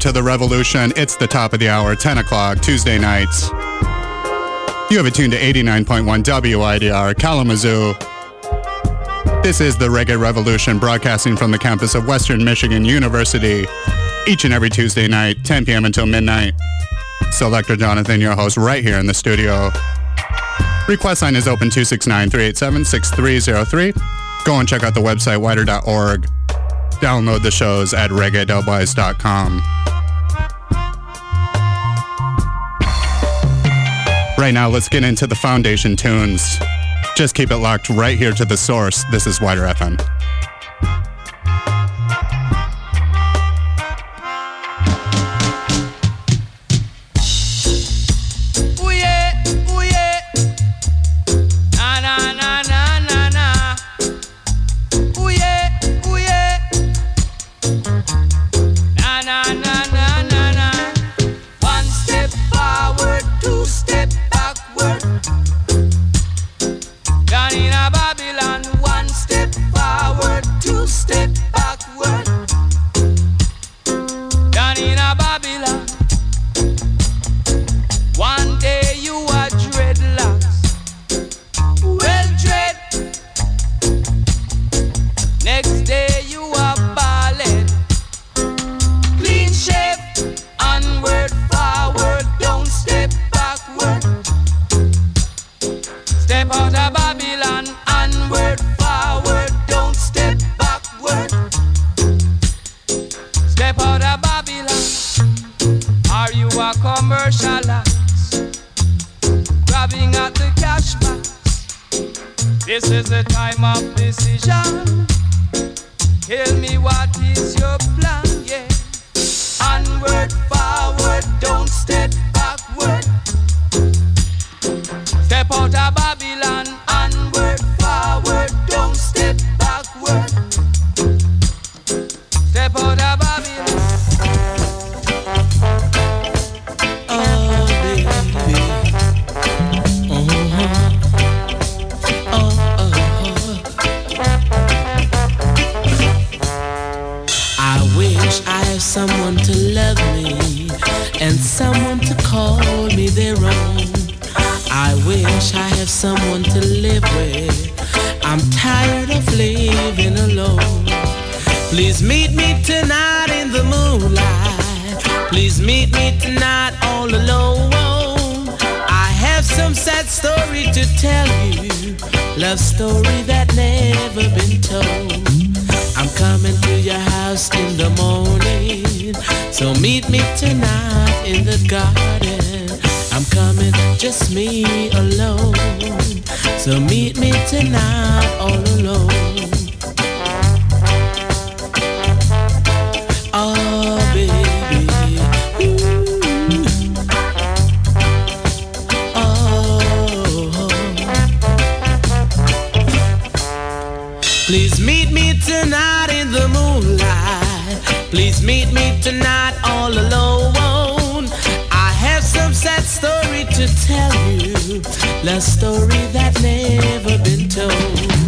to the revolution. It's the top of the hour, 10 o'clock, Tuesday nights. You have it tuned to 89.1 WIDR Kalamazoo. This is the Reggae Revolution broadcasting from the campus of Western Michigan University each and every Tuesday night, 10 p.m. until midnight. Selector Jonathon, your host, right here in the studio. Request line is open 269 387 6303. Go and check out the website, widr.org. Download the shows at reggae.wise.com. Right now, let's get into the foundation tunes. Just keep it locked right here to the source. This is WIDR FM. wish I have someone to love me and someone to call me their own. I wish I have someone to live with. I'm tired of living alone. Please meet me tonight in the moonlight. Please meet me tonight all alone. I have some sad story to tell you. Love story that never been told. I'm coming to your house in the morning. So meet me tonight in the garden. I'm coming, just me alone. So meet me tonight all alone. Meet me tonight all alone. I have some sad story to tell you. Love story that never been told.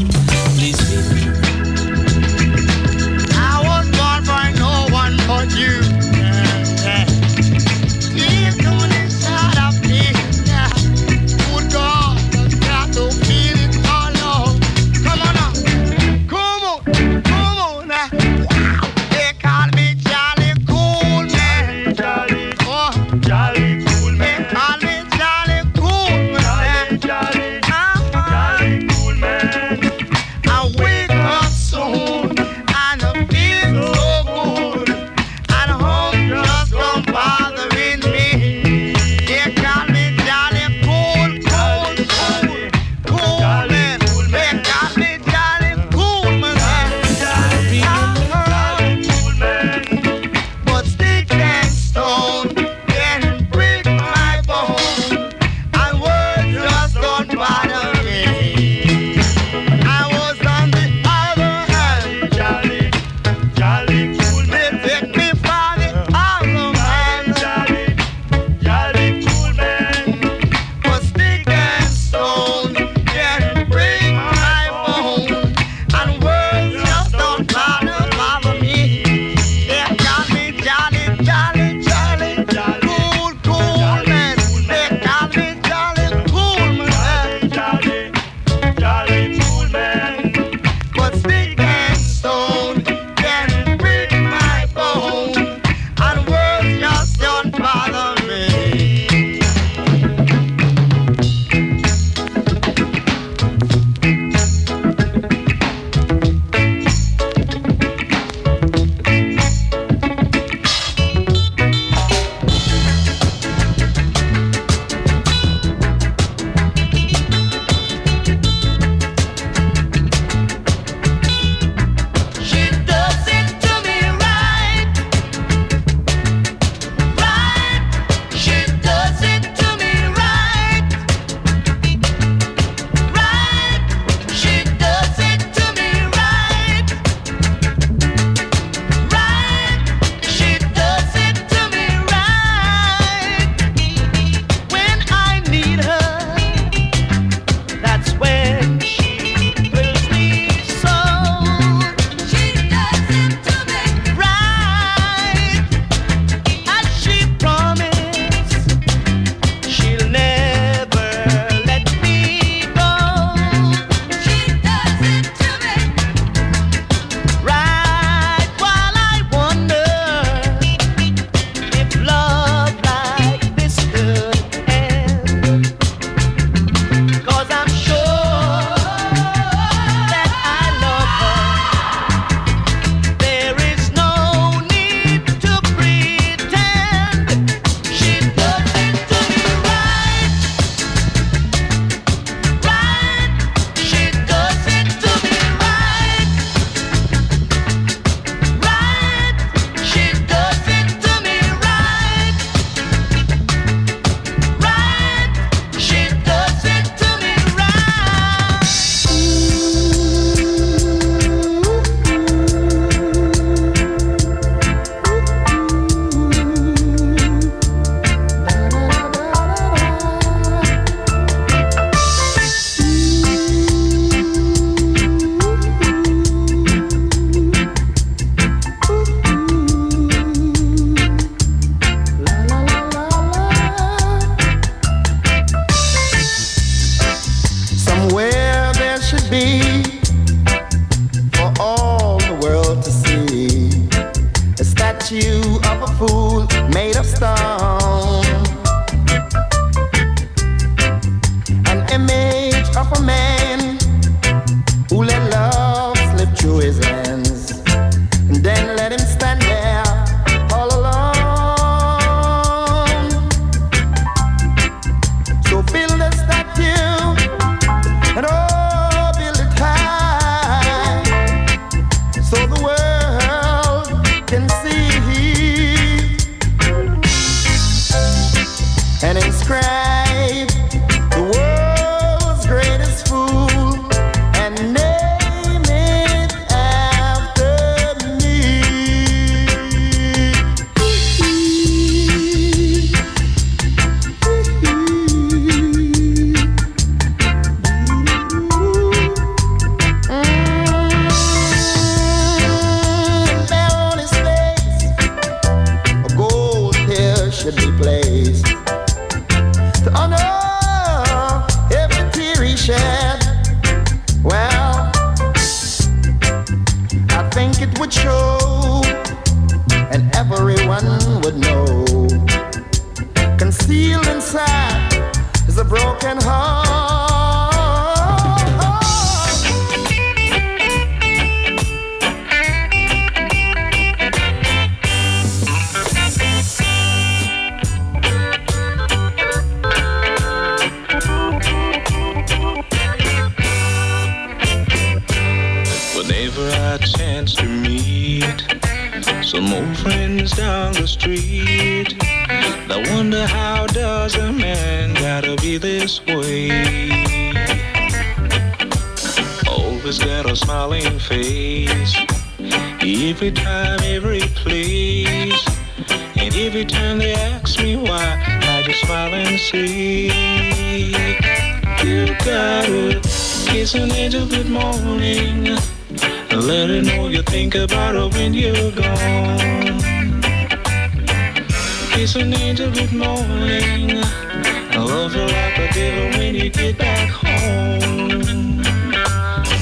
Good morning. I love her like a devil when you get back home.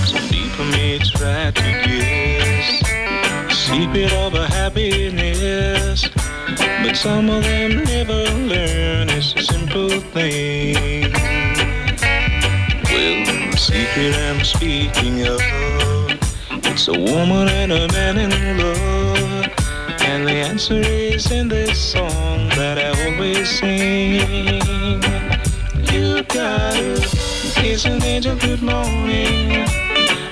Some people may try to guess secret of a happiness, but some of them never learn. It's a simple thing. Well, the secret I'm speaking of. It's a woman and a man in love. And the answer is in this song that I always sing. You gotta kiss an angel good morning.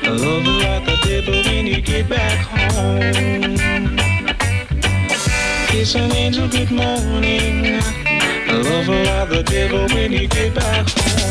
I love you like the devil when you get back home. Kiss an angel good morning. I love her like the devil when you get back home.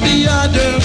The other.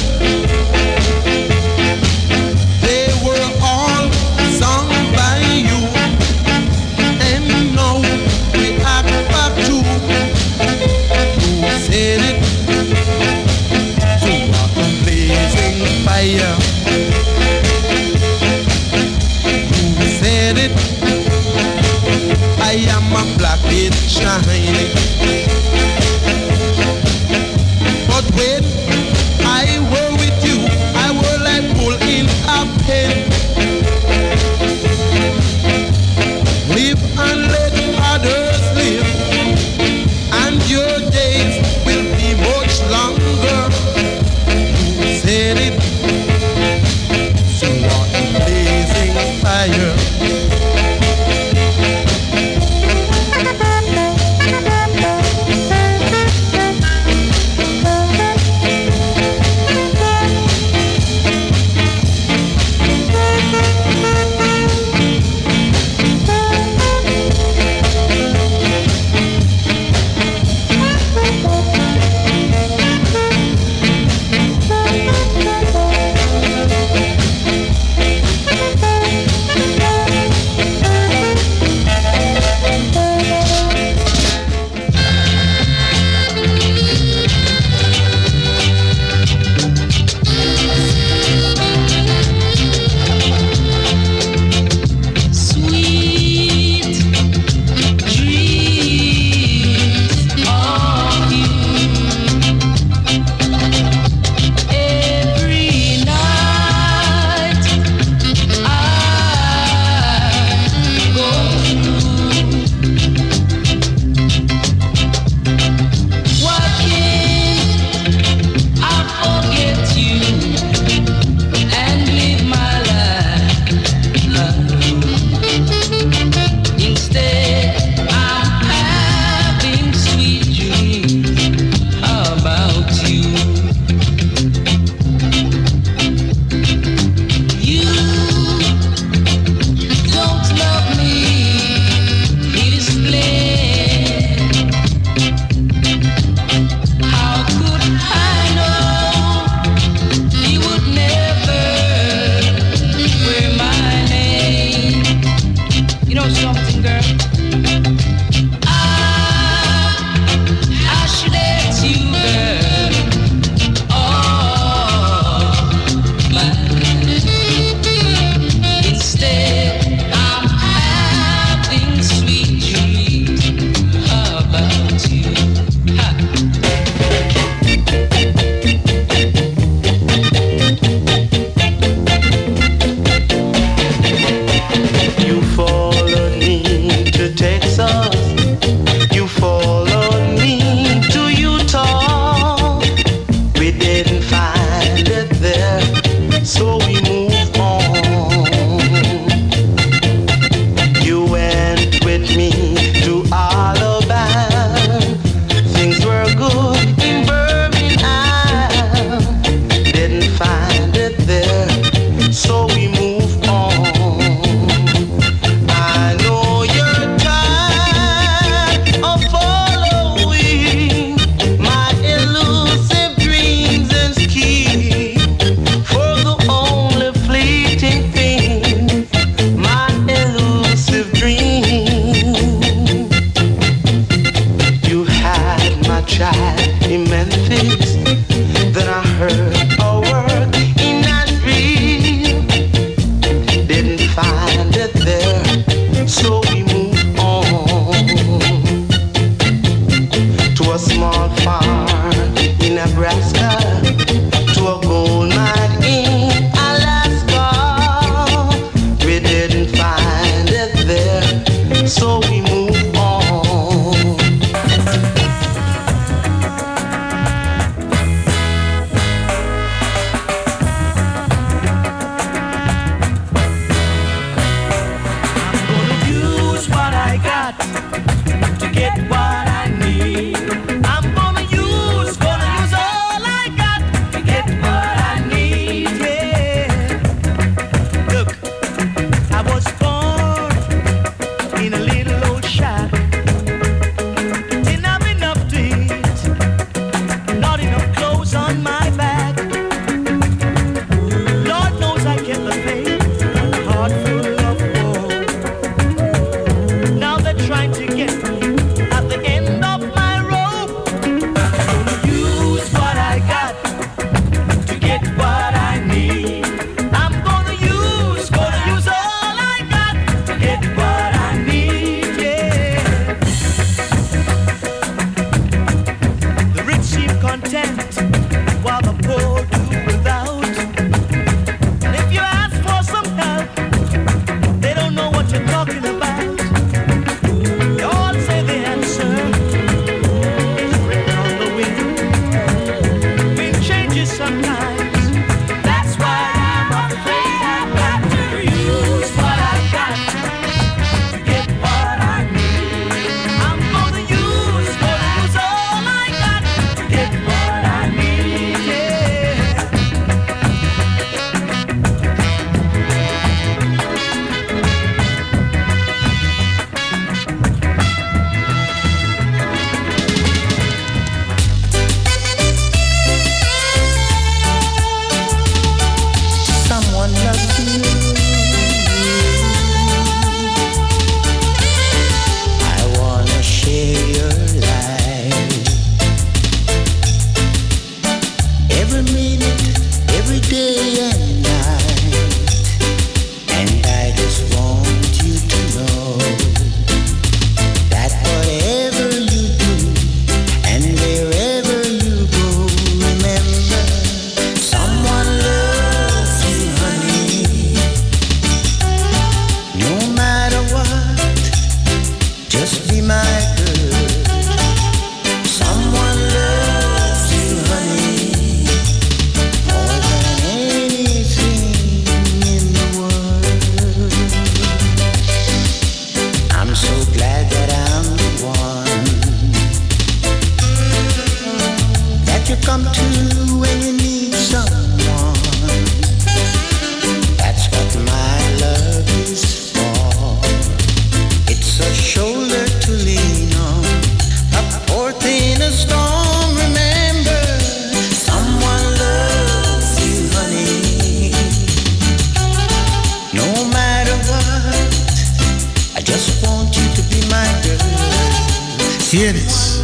Hear this.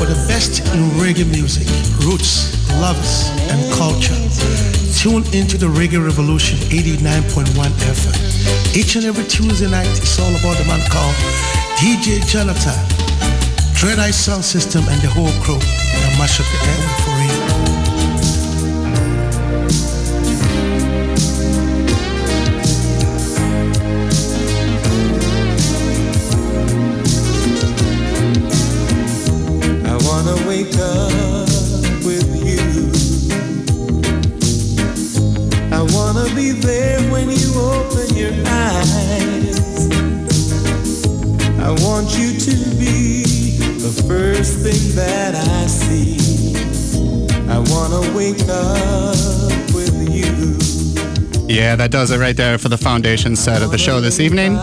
For the best in reggae music, roots, loves, and culture, tune into the Reggae Revolution 89.1 FM. Each and every Tuesday night, it's all about the man called DJ Jonathon, Dread Eye Sound System, and the whole crew. And mash up the airway for real. That does it right there for the foundation set of the show this evening.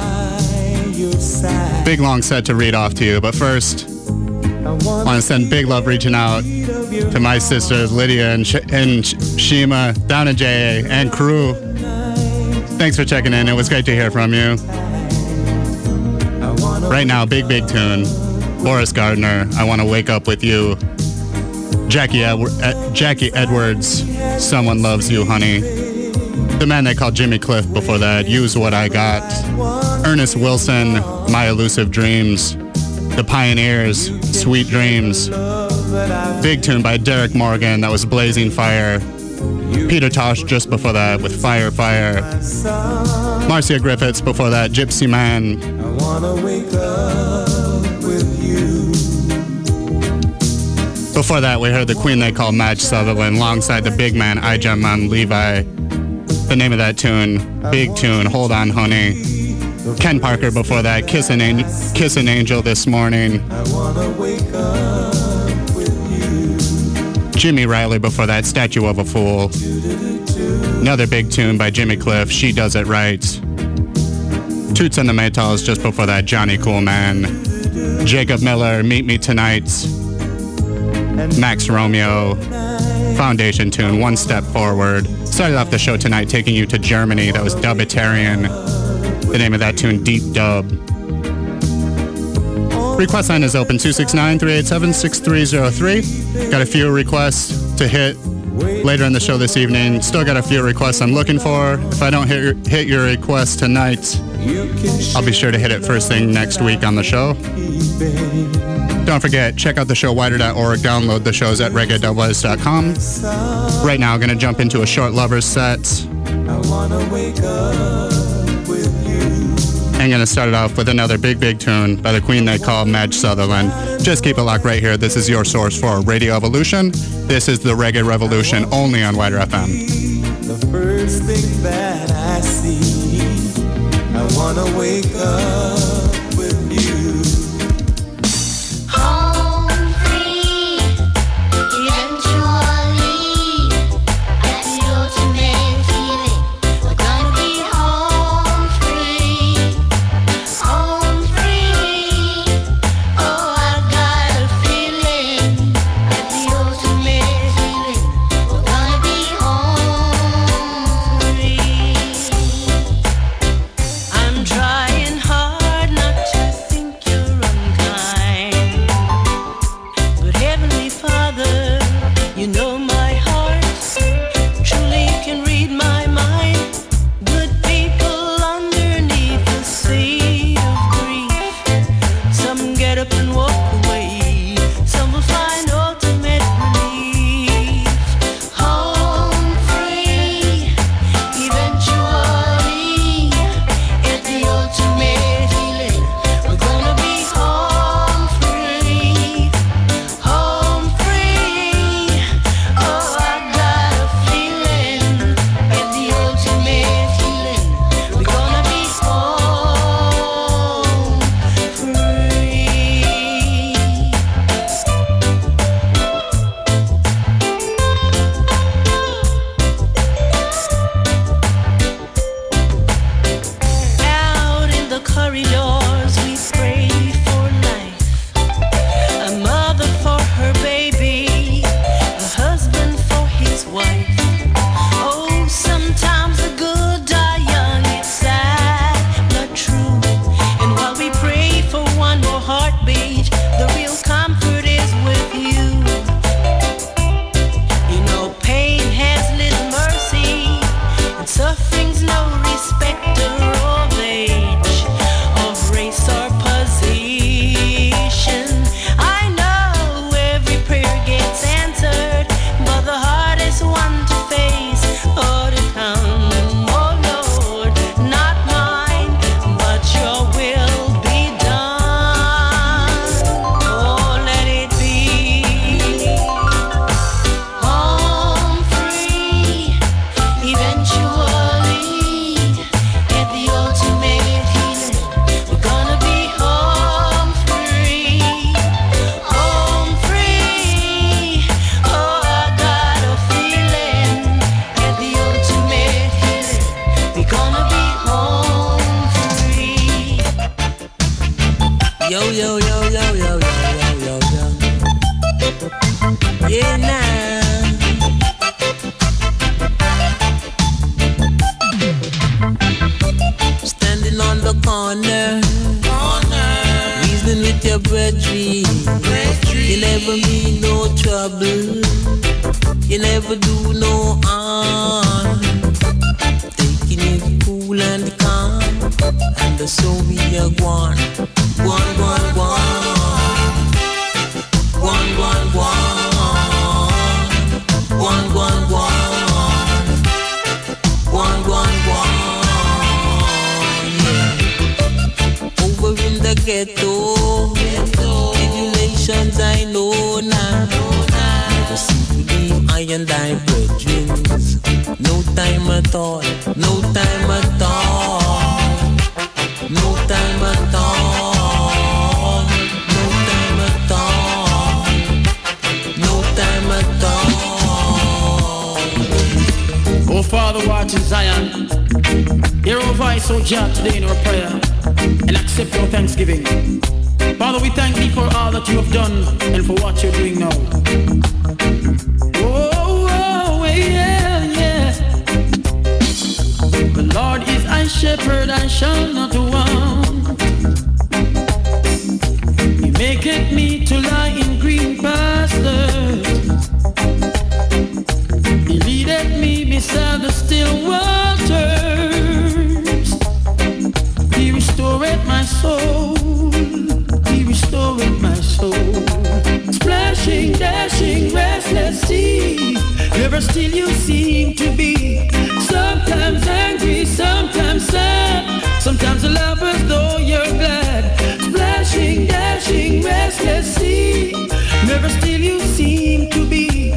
Big long set to read off to you, but first, I wanna send big love reaching out to my sisters Lydia and, Sh- and Sh- Shima, down in JA, and crew. Thanks for checking in. It was great to hear from you. Right now, big, big tune. Boris Gardiner, I Want to Wake Up With You. Jackie, Jackie Edwards, Someone Loves You, Honey. The man they called Jimmy Cliff before that, Use What I Got. Ernest Wilson, My Elusive Dreams. The Pioneers, Sweet Dreams. Big tune by Derrick Morgan, that was Blazing Fire. Peter Tosh just before that with Fire Fire. Marcia Griffiths before that, Gypsy Man. Before that, we heard the queen they call Madge Sutherland alongside the big man Ijahman Levi. The name of that tune, big tune, Hold On Honey. Ken Parker before that, Kiss an, An- Kiss an Angel this morning. Jimmy Riley before that, Statue of a Fool. Another big tune by Jimmy Cliff, She Does It Right. Toots and the Maytals just before that, Johnny Coolman. Jacob Miller, Meet Me Tonight. Max Romeo, Foundation tune, One Step Forward. Started off the show tonight taking you to Germany. That was Dubiterian. The name of that tune, Deep Dub. Request line is open 269 387 6303. Got a few requests to hit later in the show this evening. Still got a few requests I'm looking for. If I don't hit your, hit your request tonight, I'll be sure to hit it first thing next week on the show. Don't forget, check out the show wider.org. Download the shows at reggae.wes.com. Right now, I'm going to jump into a short lovers set. I'm going to start it off with another big, big tune by the queen they call Madge Sutherland. Just keep it locked right here. This is your source for Radio Evolution. This is the Reggae Revolution only on Wider FM. The first thing that I see, I wanna wake up shepherd, I shall not want. He it me to lie in green pastures. He leadeth me beside the still waters. He restored my soul. He restored my soul. Splashing, dashing, restless sea. Never still you seem to be sad. Sometimes you laugh as though you're glad. Splashing, dashing, restless sea. Never still you seem to be.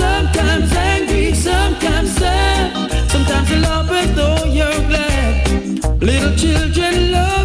Sometimes angry, sometimes sad. Sometimes you laugh as though you're glad. Little children love.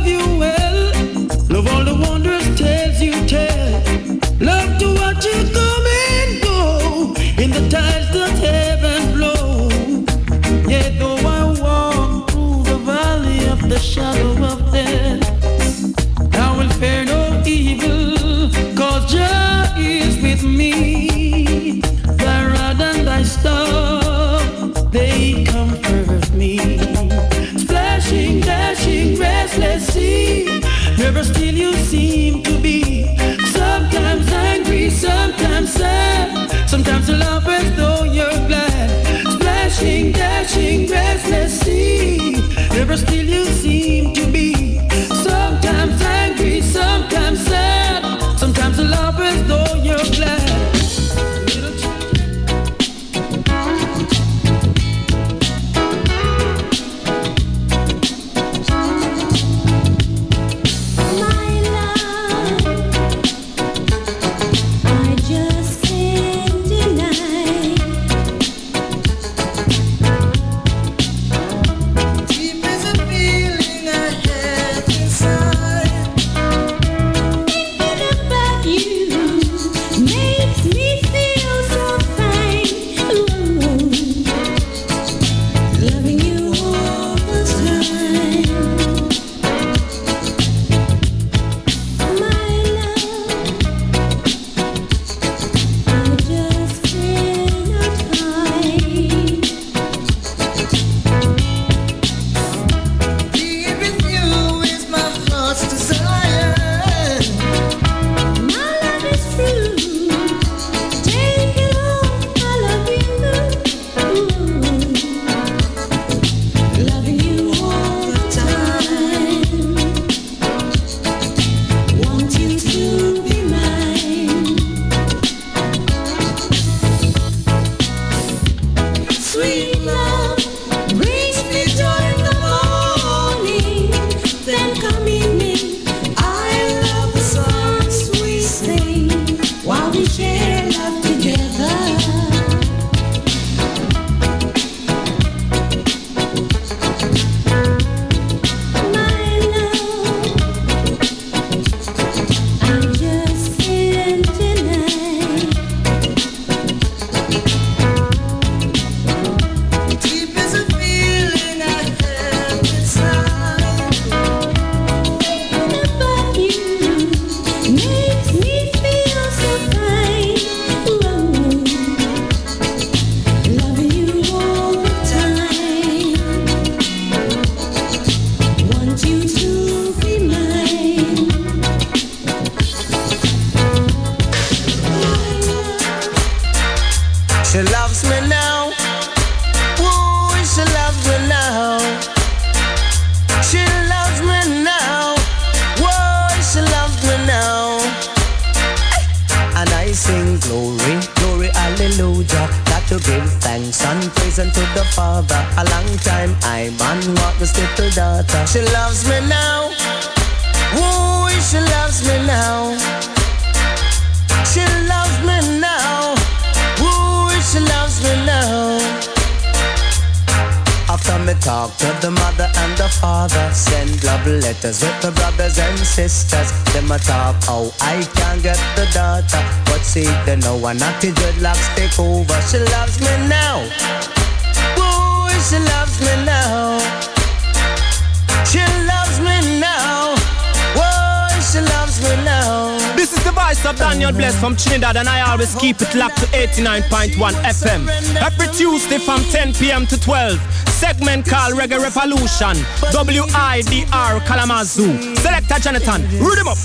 touching grass, let's. Never still you see. With the brothers and sisters. Them a talk how I can't get the daughter, but see they know one naughty dreadlocks take over. She loves me now. Woo, she loves me now. She loves me now. Whoa, she loves me now. This is the voice of Daniel Bless from Trinidad, and I always keep it locked to 89.1 FM. Every Tuesday from 10 p.m. to 12. Segment called Reggae Revolution. WIDR Kalamazoo. Selector Jonathon, root him up.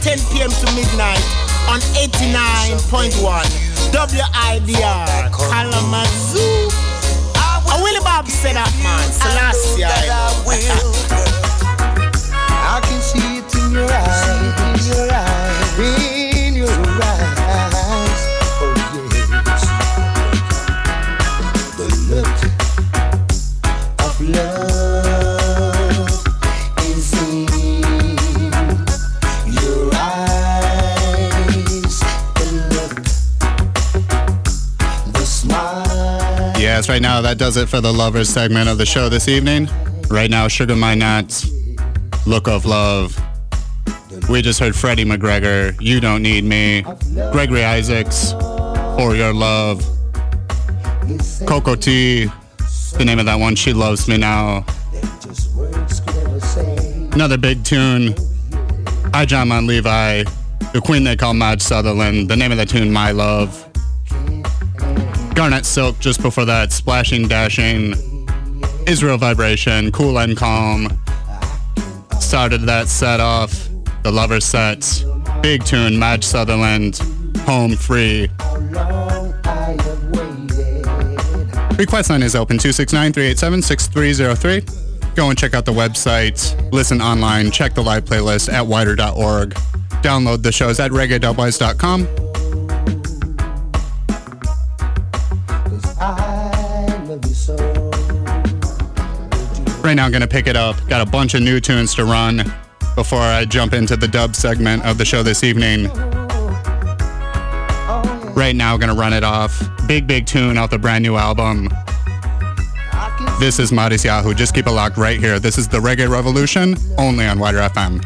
10 p.m. to midnight on 89.1 WIDR Kalamazoo. right now, that does it for the lovers segment of the show this evening. Right now, Sugar Minott, Look of Love. We just heard Freddie McGregor, You Don't Need Me, Gregory Isaacs, For Your Love, Cocoa Tea, the name of that one, She Loves Me Now. Another big tune, Ijahman Levi, the queen they call Madge Sutherland, the name of the tune, My Love. Garnett Silk just before that, Splashing Dashing, Israel Vibration, Cool and Calm. Started that set off, the Lover set, big tune, Madge Sutherland, Home Free. Request line is open 269-387-6303. Go and check out the website, listen online, check the live playlist at widr.org. Download the shows at reggae.wise.com Right now, I'm going to pick it up. Got a bunch of new tunes to run before I jump into the dub segment of the show this evening. Right now, going to run it off. Big, big tune off the brand new album. This is Matisyahu. Just keep it locked right here. This is the Reggae Revolution, only on WIDR FM.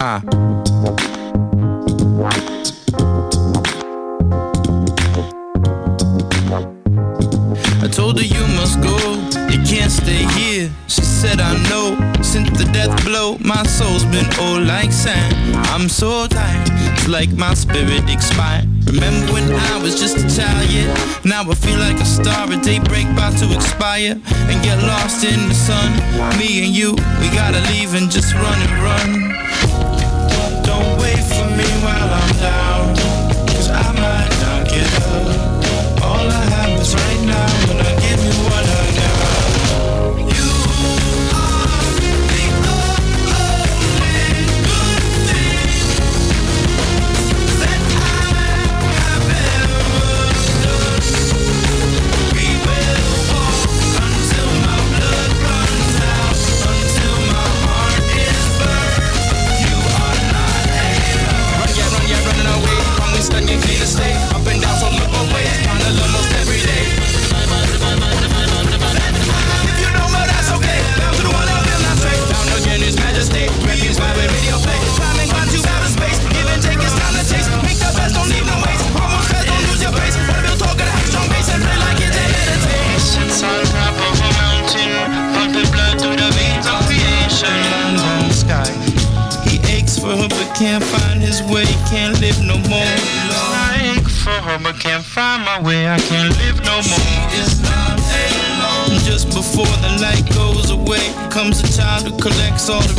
Ah. She said, I know. Since the death blow, my soul's been old like sand. I'm so tired, it's like my spirit expired. Remember when I was just a child, yeah? Now I feel like a star at daybreak, about to expire and get lost in the sun. Me and you, we gotta leave and just run and run. Don't wait for me while I'm down. all the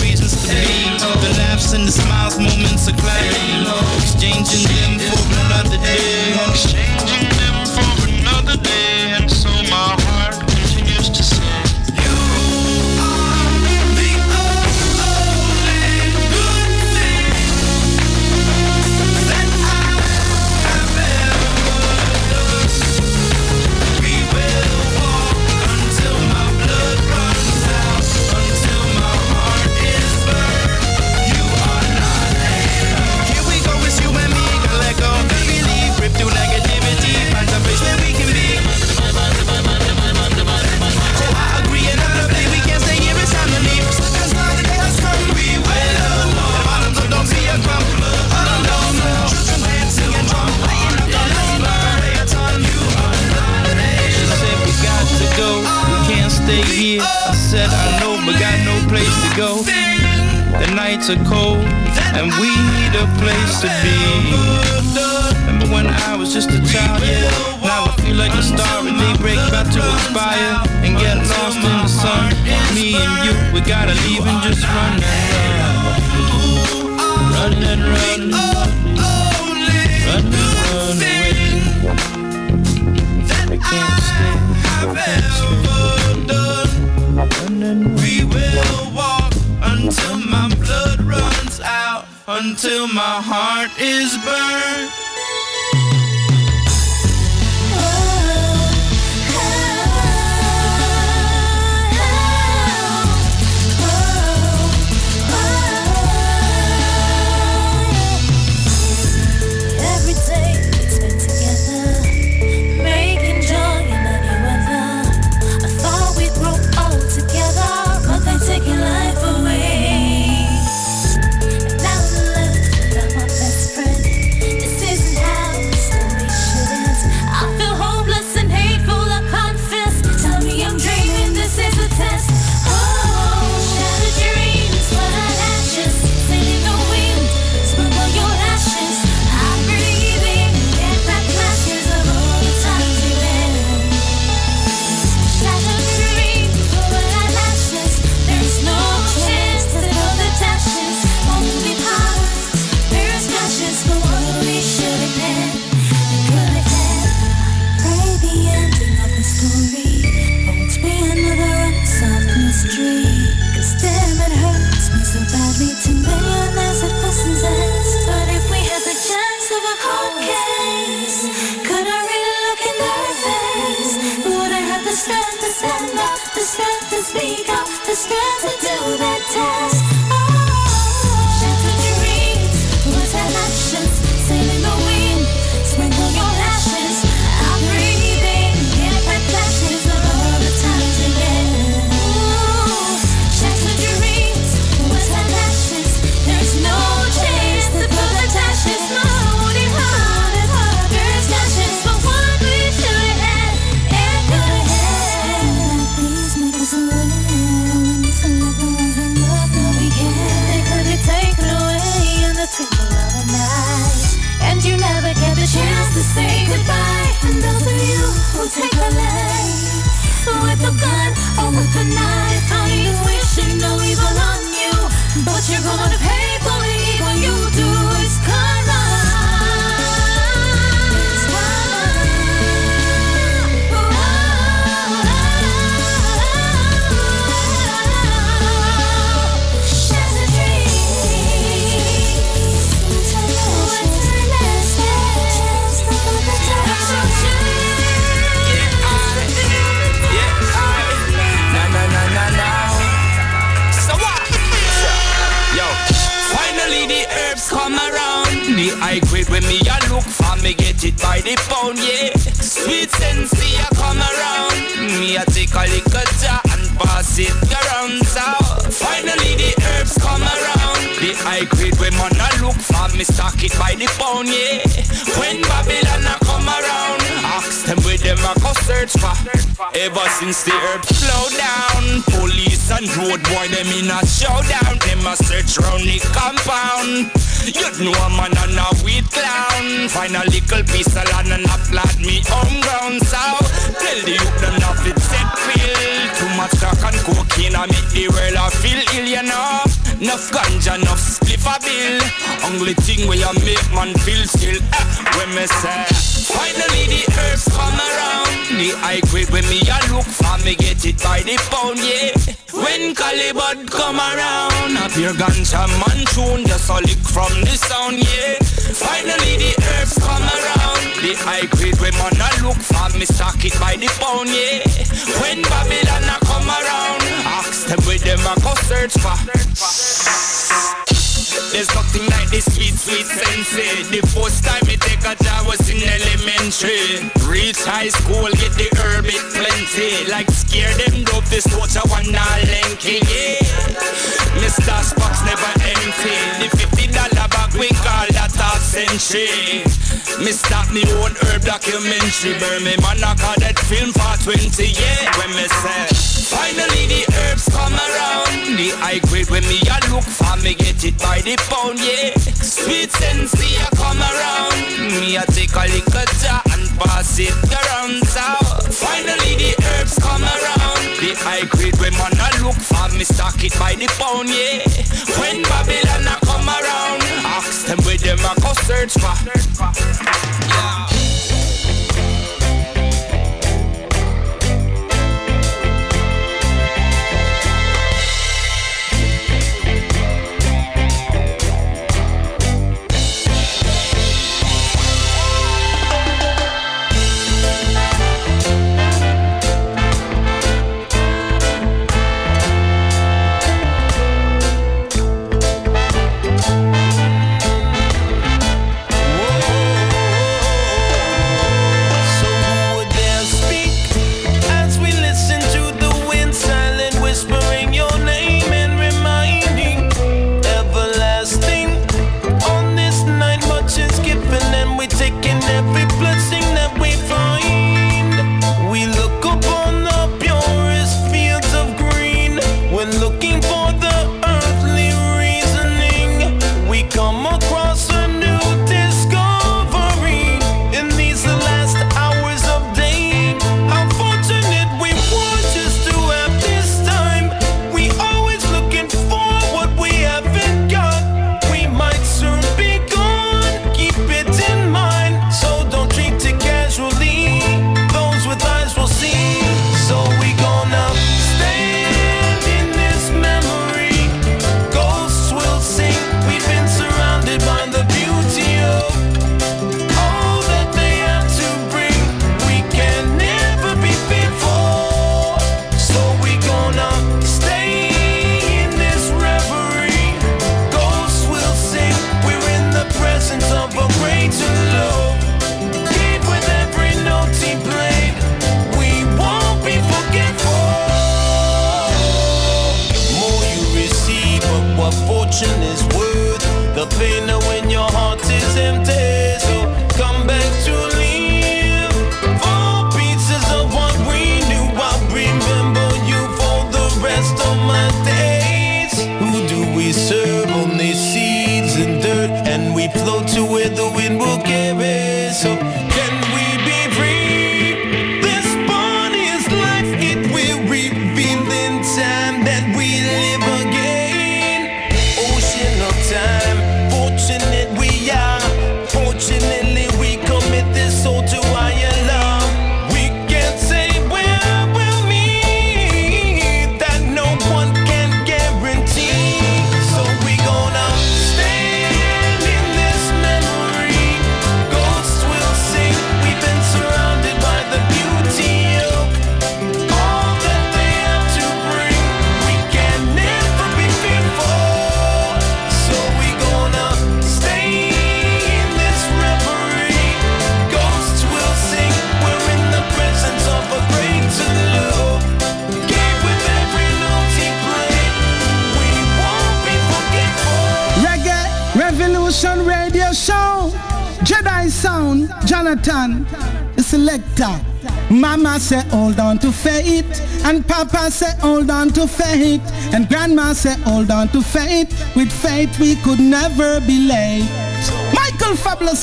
go search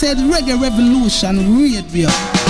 said Reggae Revolution Radio.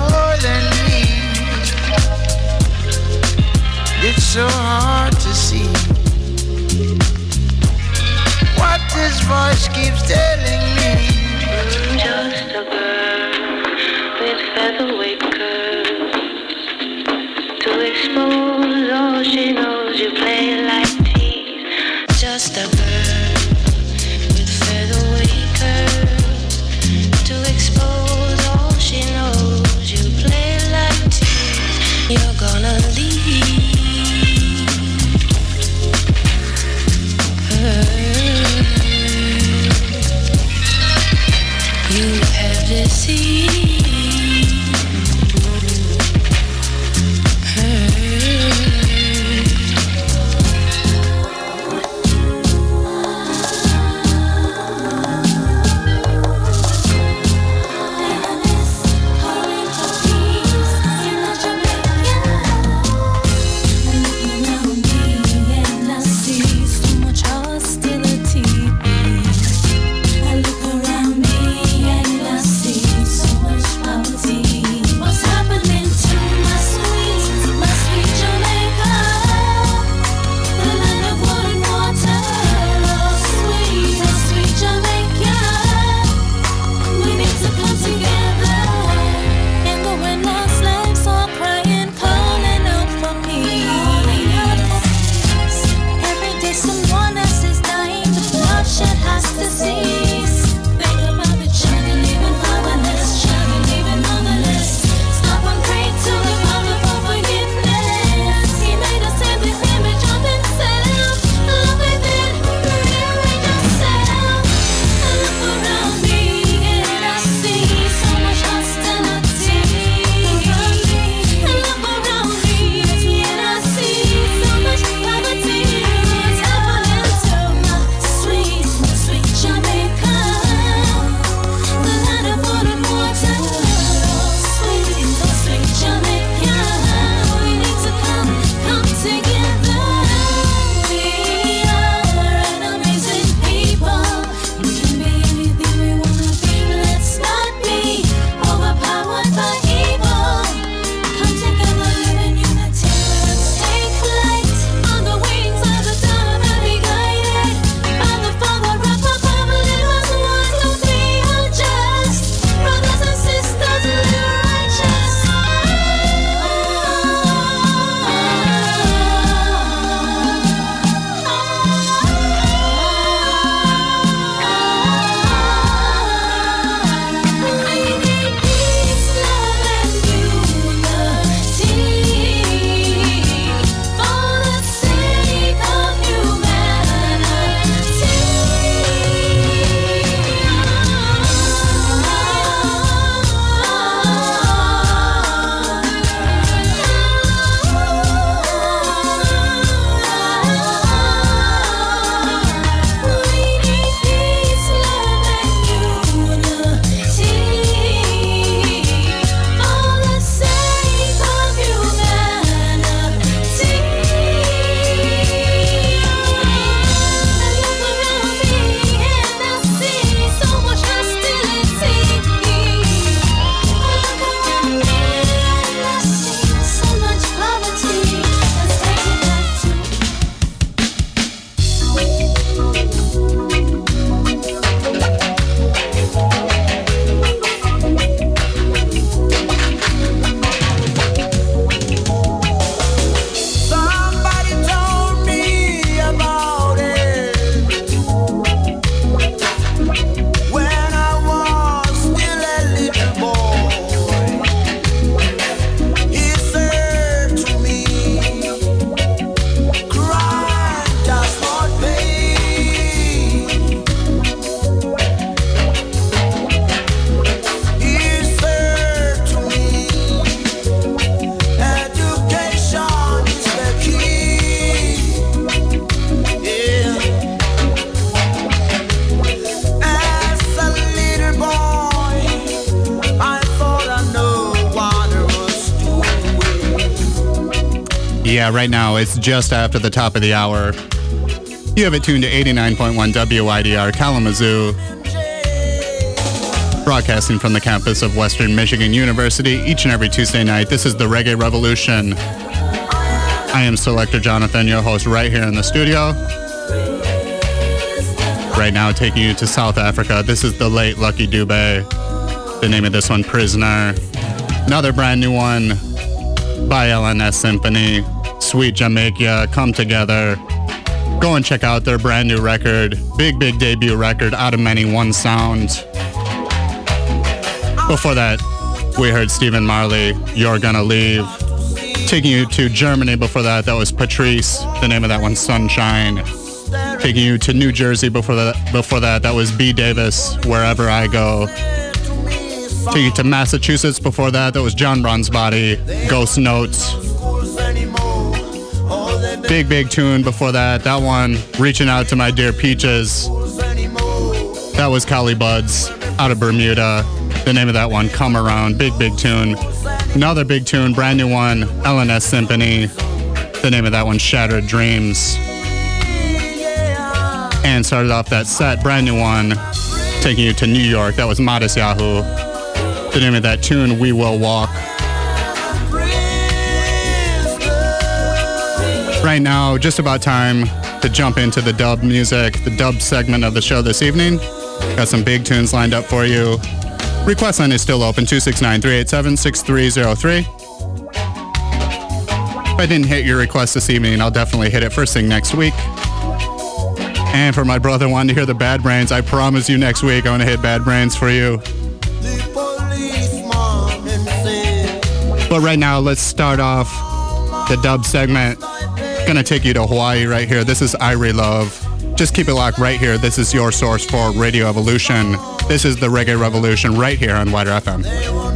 more than me. It's so hard to see what this voice keeps telling me. Just a it's just after the top of the hour. You have it tuned to 89.1 WIDR Kalamazoo, broadcasting from the campus of Western Michigan University each and every Tuesday night. This is the Reggae Revolution. I am Selector Jonathon, your host, right here in the studio. Right now, taking you to South Africa. This is the late Lucky Dube. The name of this one, Prisoner. Another brand new one by LNS Symphony. Sweet Jahmekya, Come Together. Go and check out their brand new record. Big, big debut record out of many, one sound. Before that, we heard Stephen Marley, You're Gonna Leave. Taking you to Germany before that, that was Patrice. The name of that one, Sunshine. Taking you to New Jersey before that, before that, that was B. Davis, Wherever I Go. Taking you to Massachusetts before that, that was John Brown's Body, Ghost Notes. Big, big tune before that. That one, Reaching Out to My Dear Peaches. That was Collie Buddz out of Bermuda. The name of that one, Come Around. Big, big tune. Another big tune, brand new one, LNS Symphony. The name of that one, Shattered Dreams. And started off that set, brand new one, taking you to New York. That was Matisyahu. The name of that tune, We Will Walk. Right now, just about time to jump into the dub music, the dub segment of the show this evening. Got some big tunes lined up for you. Request line is still open 269 387 6303. If I didn't hit your request this evening, I'll definitely hit it first thing next week. And for my brother wanting to hear the Bad Brains, I promise you next week I'm going to hit Bad Brains for you. But right now, let's start off the dub segment. Gonna take you to Hawaii right here. This is Irie Love. Just keep it locked right here. This is your source for Radio Evolution. This is the Reggae Revolution right here on WIDR FM.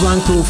Cause the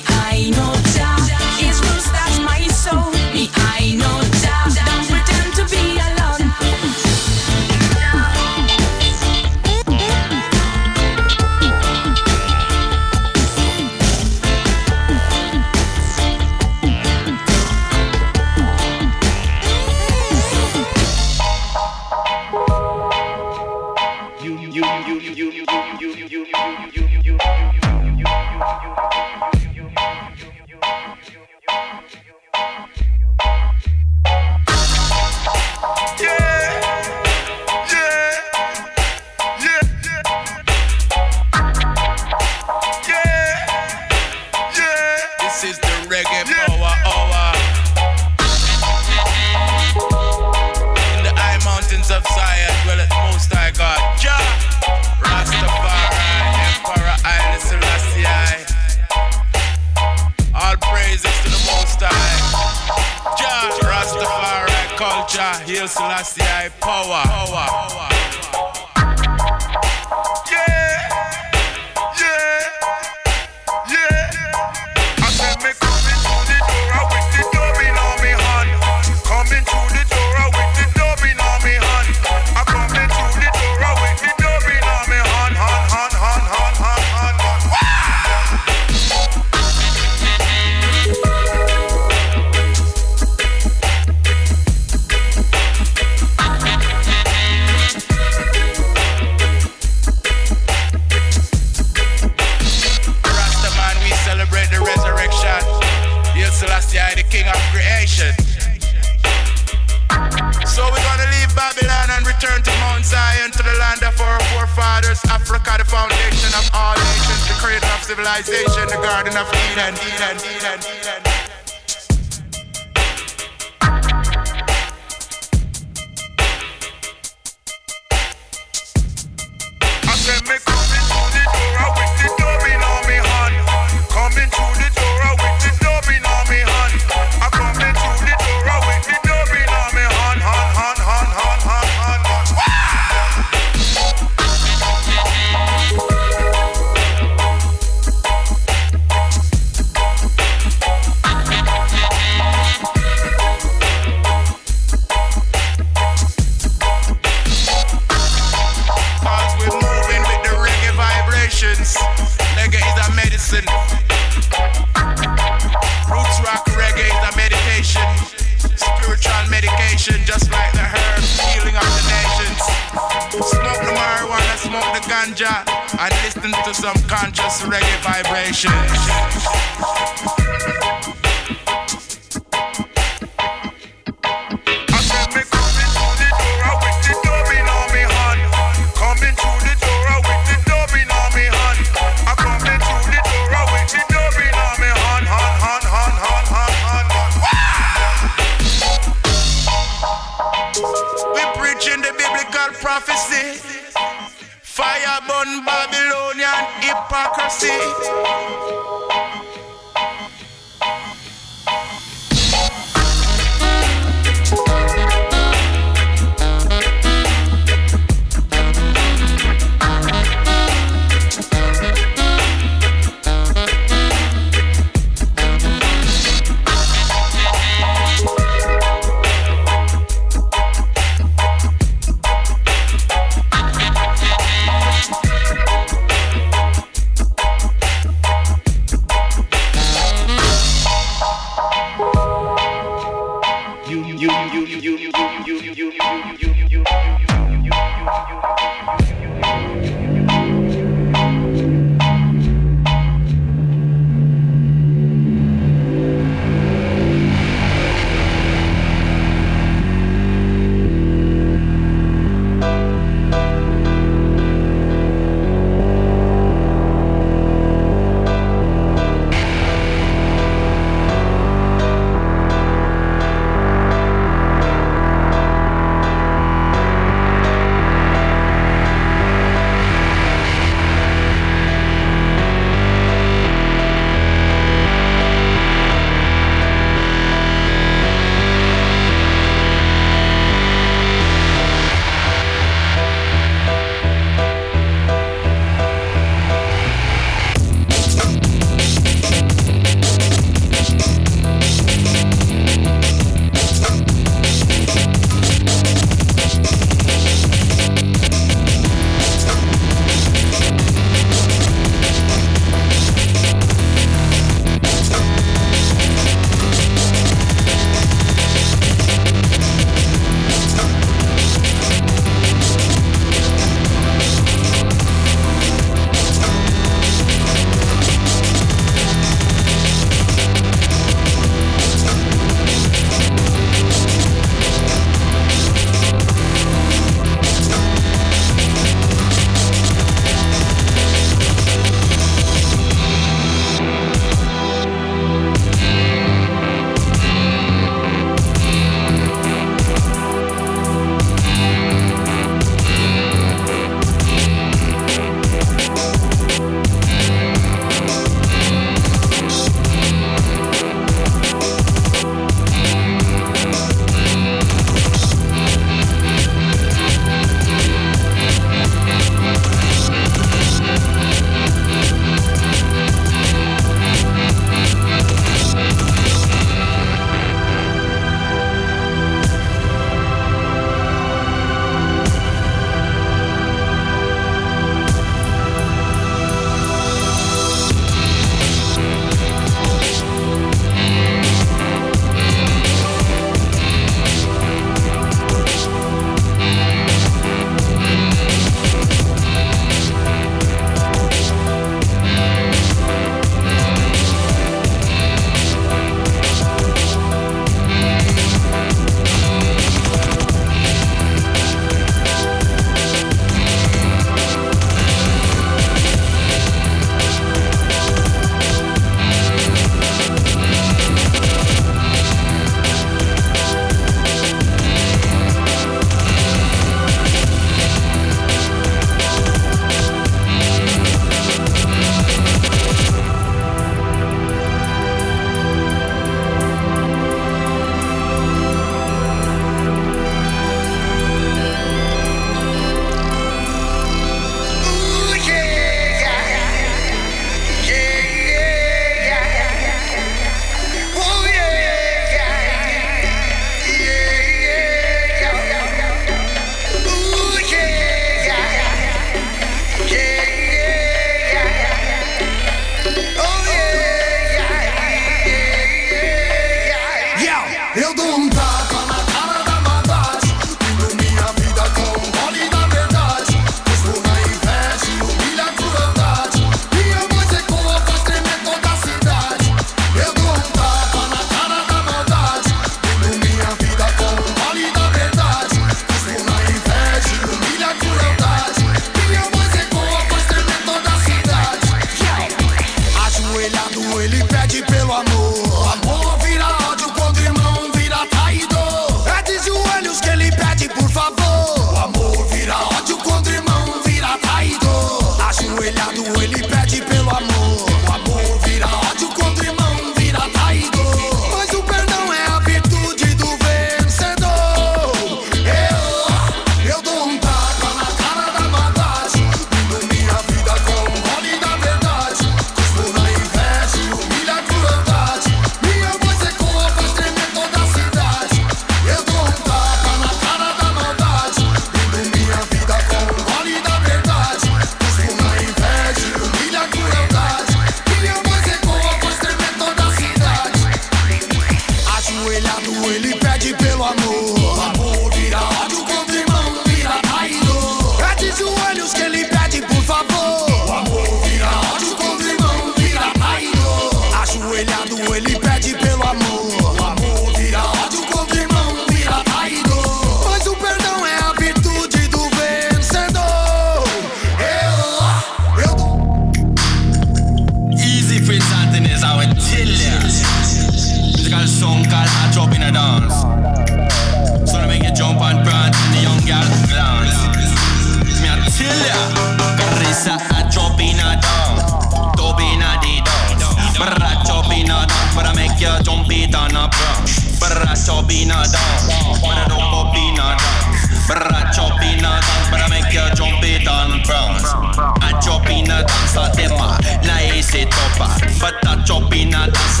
nice it up But I chop in a dance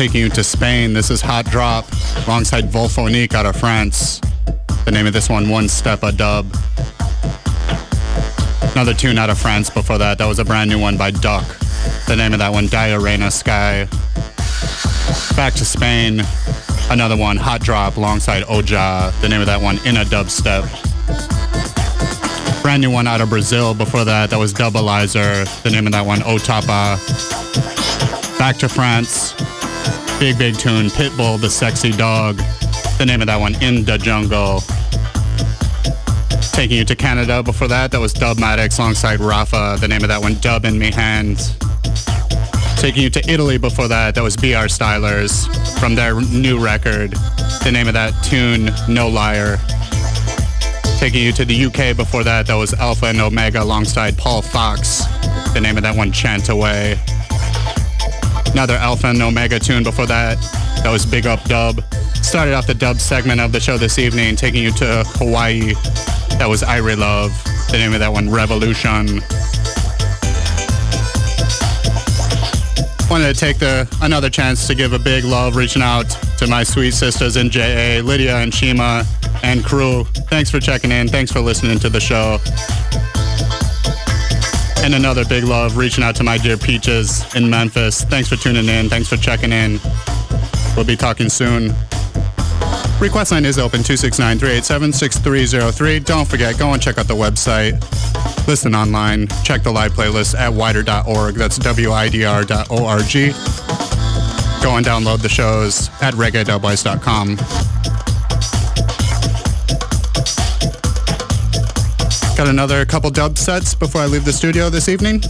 taking you to Spain. This is Hot Drop alongside Volphonique out of France. The name of this one, One Step a Dub. Another tune out of France before that. That was a brand new one by Duck. The name of that one, Diarena Sky. Back to Spain. Another one, Hot Drop alongside Oja. The name of that one, In a Dubstep. Brand new one out of Brazil before that. That was Dubalizer. The name of that one, Otapa. Back to France. Big, big tune. Pitbull, the sexy dog. The name of that one, In the Jungle. Taking you to Canada before that, that was Dubmatix alongside Rafa. The name of that one, Dub in Me Hands. Taking you to Italy before that, that was BR Stylers from their new record. The name of that tune, No Liar. Taking you to the UK before that, that was Alpha and Omega alongside Paul Fox. The name of that one, Chant Away. Another Alpha and Omega tune before that, that was Big Up Dub. Started off the dub segment of the show this evening, taking you to Hawaii. That was Irie Love. The name of that one, Revolution. Wanted to take the another chance to give a big love reaching out to my sweet sisters in JA, Lydia and Shima and crew. Thanks for checking in. Thanks for listening to the show. And another big love reaching out to my dear Peaches in Memphis. Thanks for tuning in. Thanks for checking in. We'll be talking soon. Request line is open 269-387-6303. Don't forget, go and check out the website. Listen online. Check the live playlist at wider.org. That's widr.org. Go and download the shows at reggae.wise.com. Got another couple dub sets before I leave the studio this evening.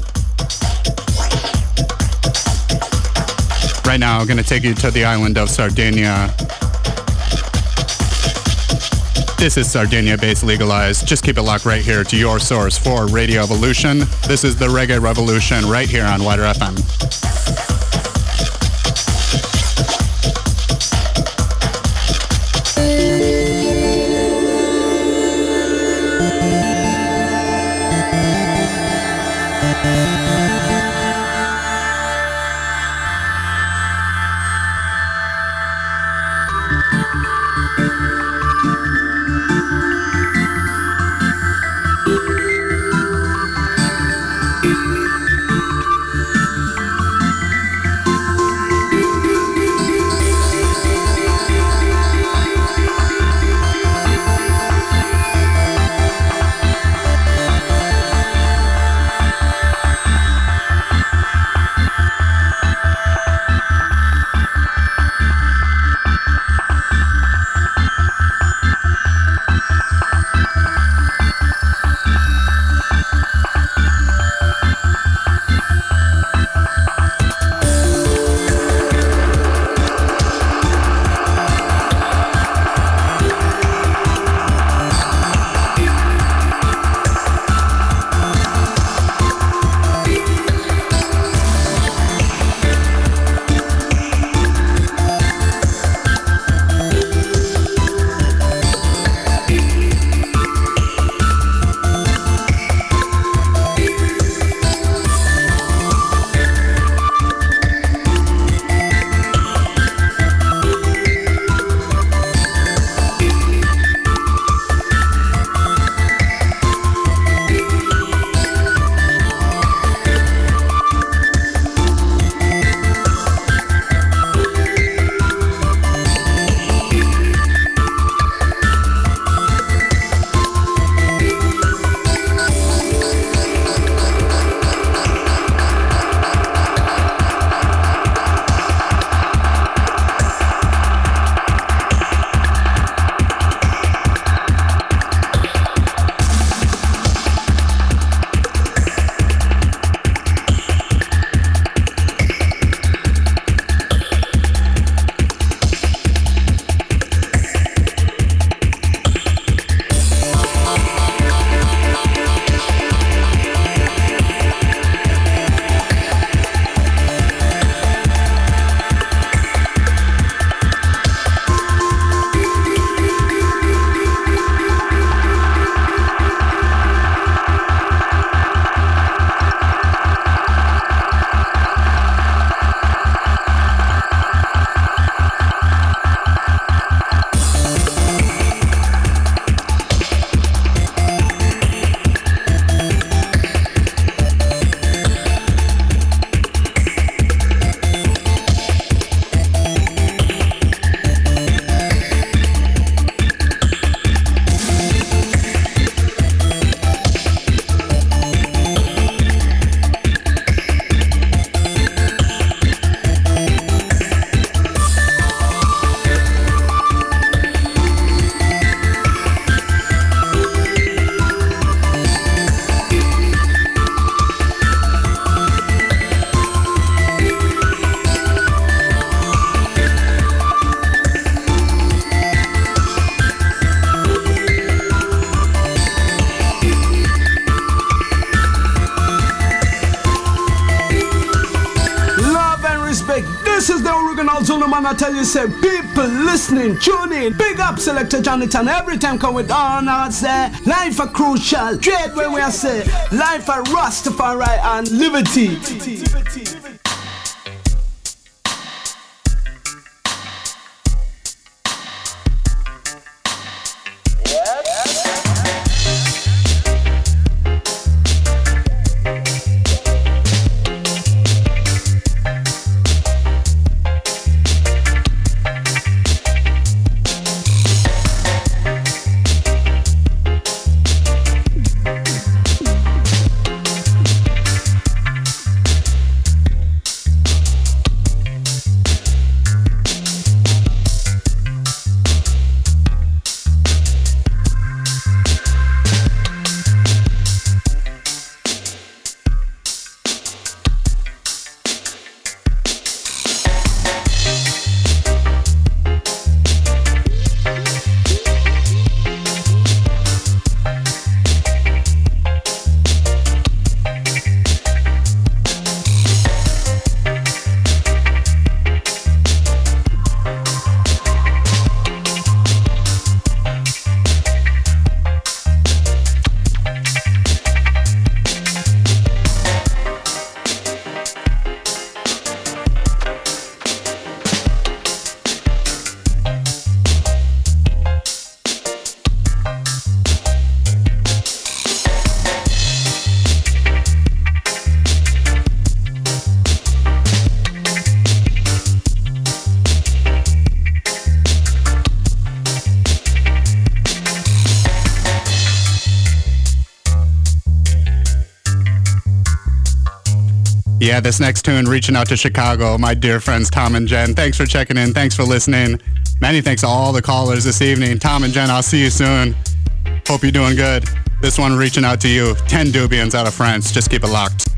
Right now, I'm going to take you to the island of Sardinia. This is Sardinia Bass Legalized. Just keep it locked right here to your source for Radio Evolution. This is the Reggae Revolution right here on WIDR FM. This is the original Zulu man. I tell you, say, people listening, tune in. Big up, selector Jonathon. Every time come with on out there. Life are crucial. Trade where we are say, life for Rastafari and liberty. liberty. liberty. Yeah, this next tune reaching out to Chicago, my dear friends Tom and Jen. Thanks for checking in. Thanks for listening. Many thanks to all the callers this evening. Tom and Jen, I'll see you soon. Hope you're doing good. This one reaching out to you. 10 Dubians out of France. Just keep it locked.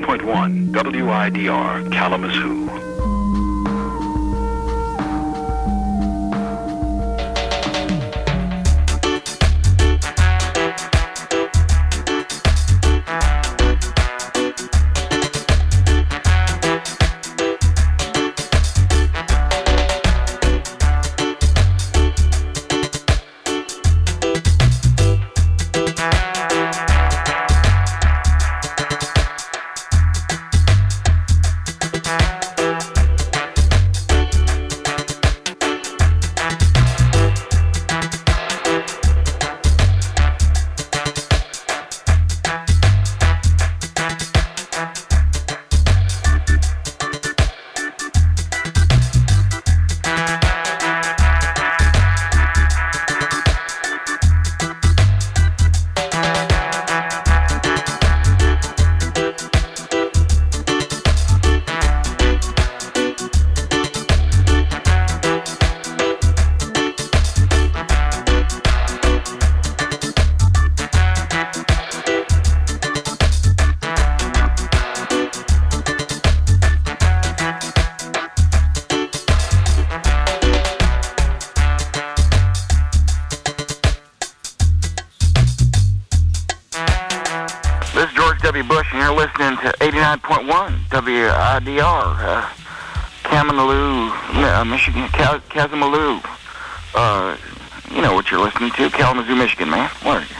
89.1 WIDR Kalamazoo. Kalamazoo, Michigan, man. What you,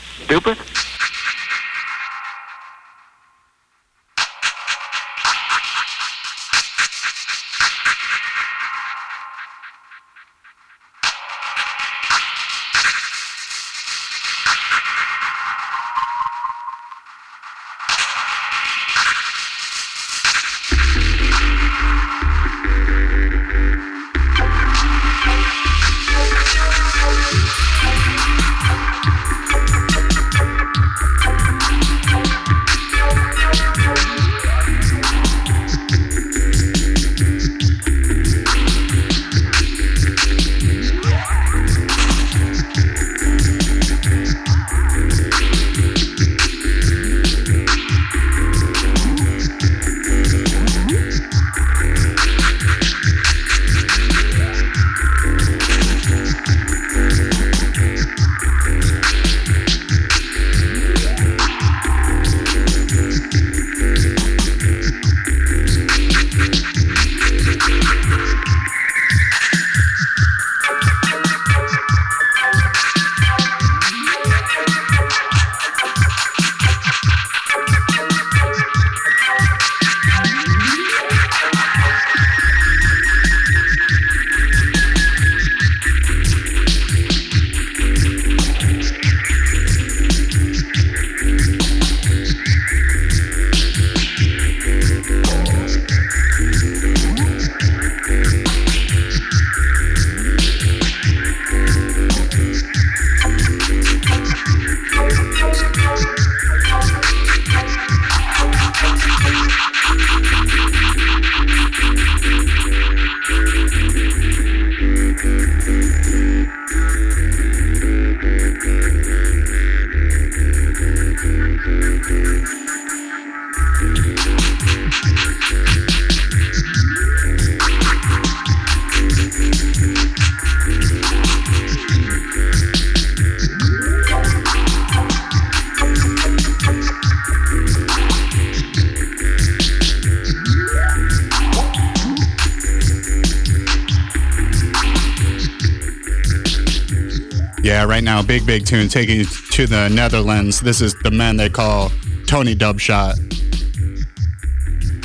right now. Big, big tune taking you to the Netherlands. This is the man they call Tony Dubshot.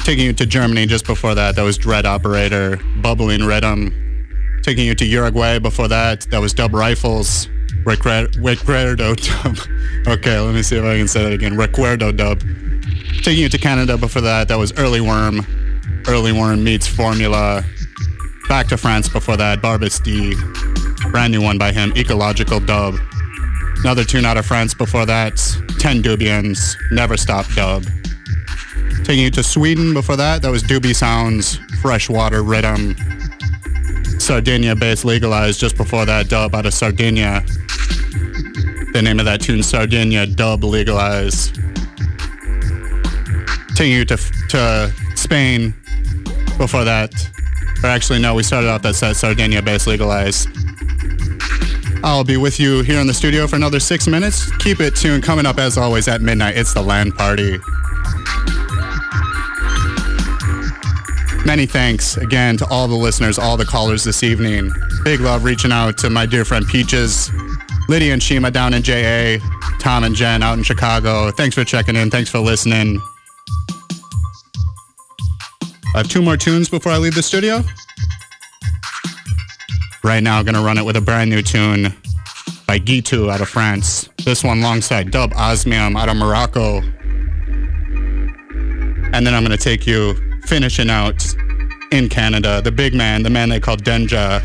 Taking you to Germany just before that, that was Dread Operator, Bubbling Rhythm. Taking you to Uruguay before that, that was Dub Rifles, Recuerdo Dub. Okay, let me see if I can say that again. Recuerdo Dub. Taking you to Canada before that, that was Early Worm. Early Worm meets Formula. Back to France before that, Barbus D. Brand new one by him, Ecological Dub. Another tune out of France before that, 10 Dubians, Never Stop Dub. Taking you to Sweden before that, that was Doobie Sounds, Freshwater Rhythm. Sardinia bass legalized just before that, dub out of Sardinia. The name of that tune, Sardinia Dub Legalized. Taking you to, to Spain before that. Or actually, no, we started off that set, Sardinia bass legalized. I'll be with you here in the studio for another six minutes. Keep it tuned. Coming up as always at midnight, it's the land party. Many thanks again to all the listeners, all the callers this evening. Big love reaching out to my dear friend Peaches, Lydia and Shima down in JA, Tom and Jen out in Chicago. Thanks for checking in. Thanks for listening. I have two more tunes before I leave the studio. Right now, to run it with a brand new tune by Gitu out of France. This one alongside Dub Osmium out of Morocco. And then I'm going to take you finishing out in Canada, the big man, the man they call Denja.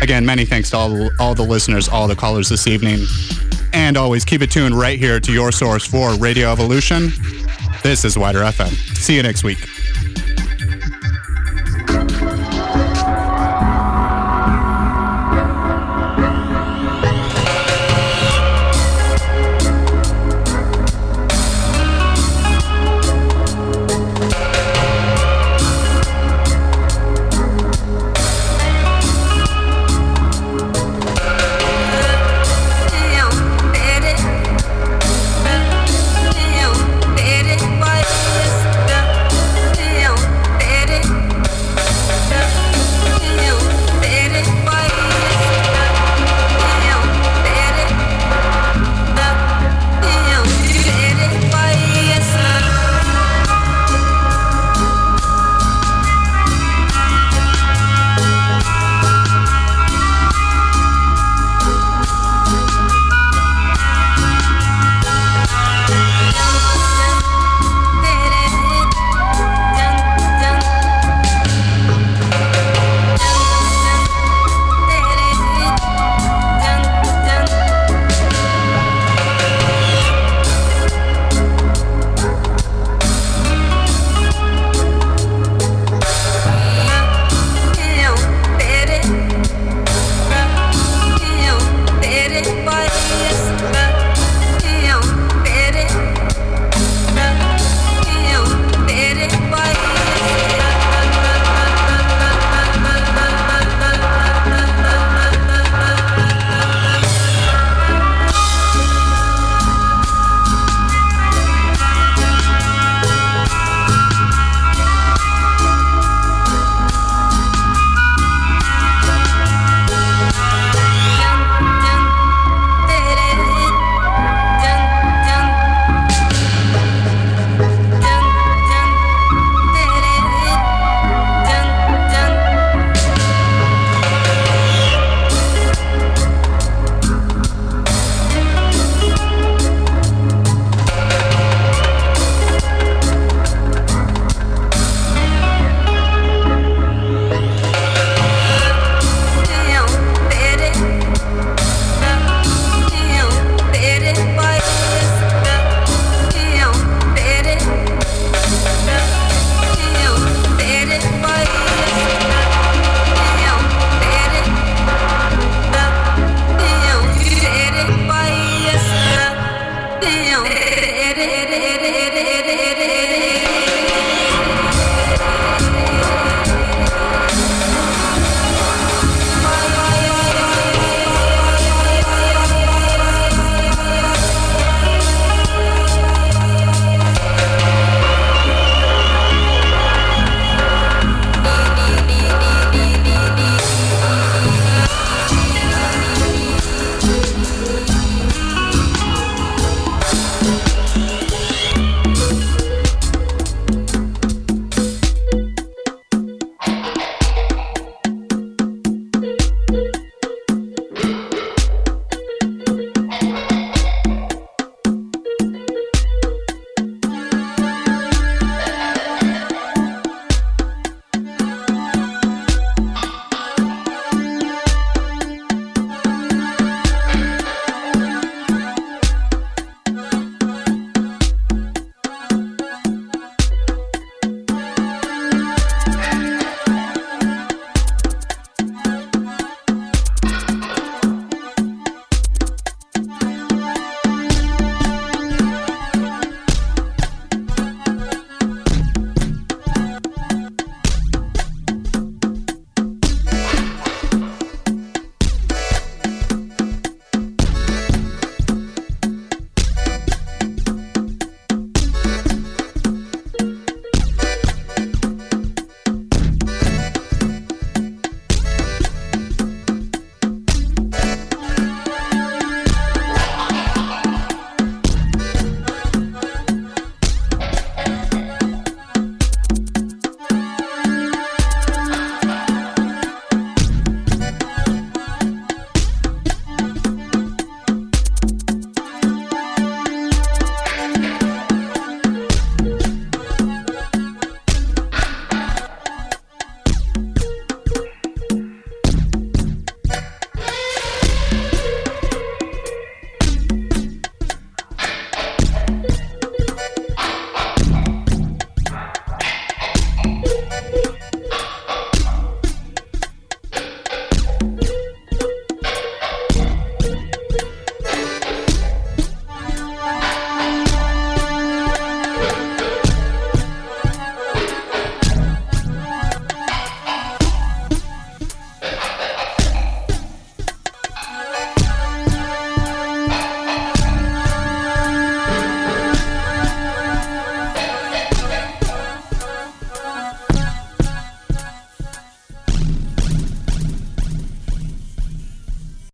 Again, many thanks to all, all the listeners, all the callers this evening. And always keep it tuned right here to your source for Radio Evolution. This is WIDR FM. See you next week.